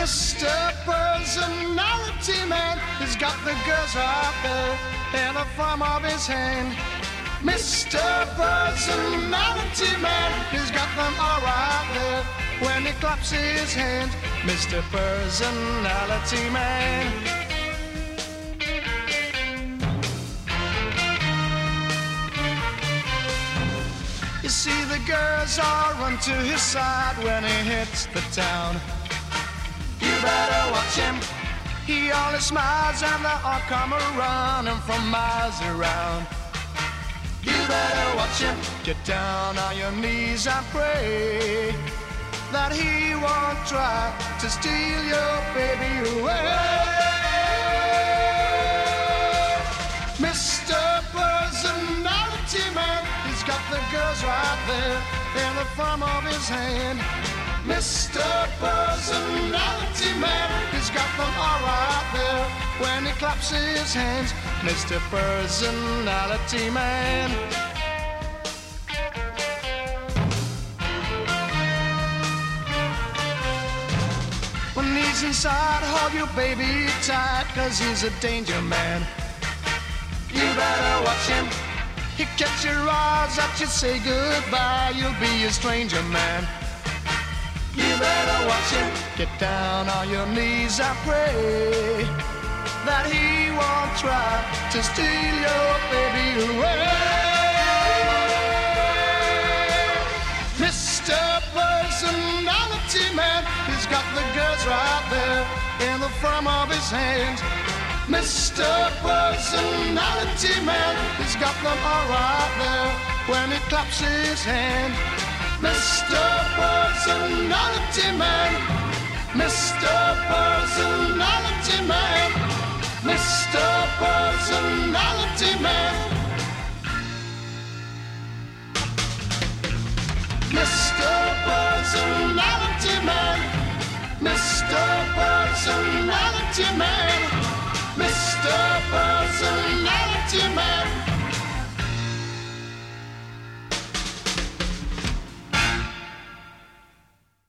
Mr. Personality Man, he's got the girls right there in the palm of his hand. Mr. Personality Man, he's got them all right there when he claps his hand. Mr. Personality Man. You see the girls all run to his side when he hits the town. Better watch him. He always smiles and they all come running from miles around. You better watch him. Get down on your knees and pray that he won't try to steal your baby away. Mr. Personality Man, he's got the girls right there in the palm of his hand. Mr. Personality when he claps his hands. Mr. Personality Man. When he's inside, hold your baby tight, cause he's a danger man. You better watch him. He catch your eyes that you say goodbye. You'll be a stranger man. You better watch him. Get down on your knees I pray that he won't try to steal your baby away. Mr. Personality Man, he's got the girls right there in the palm of his hand. Mr. Personality Man, he's got them all right there when he claps his hand. Mr. Personality Man, Mr. Personality. Personality Man.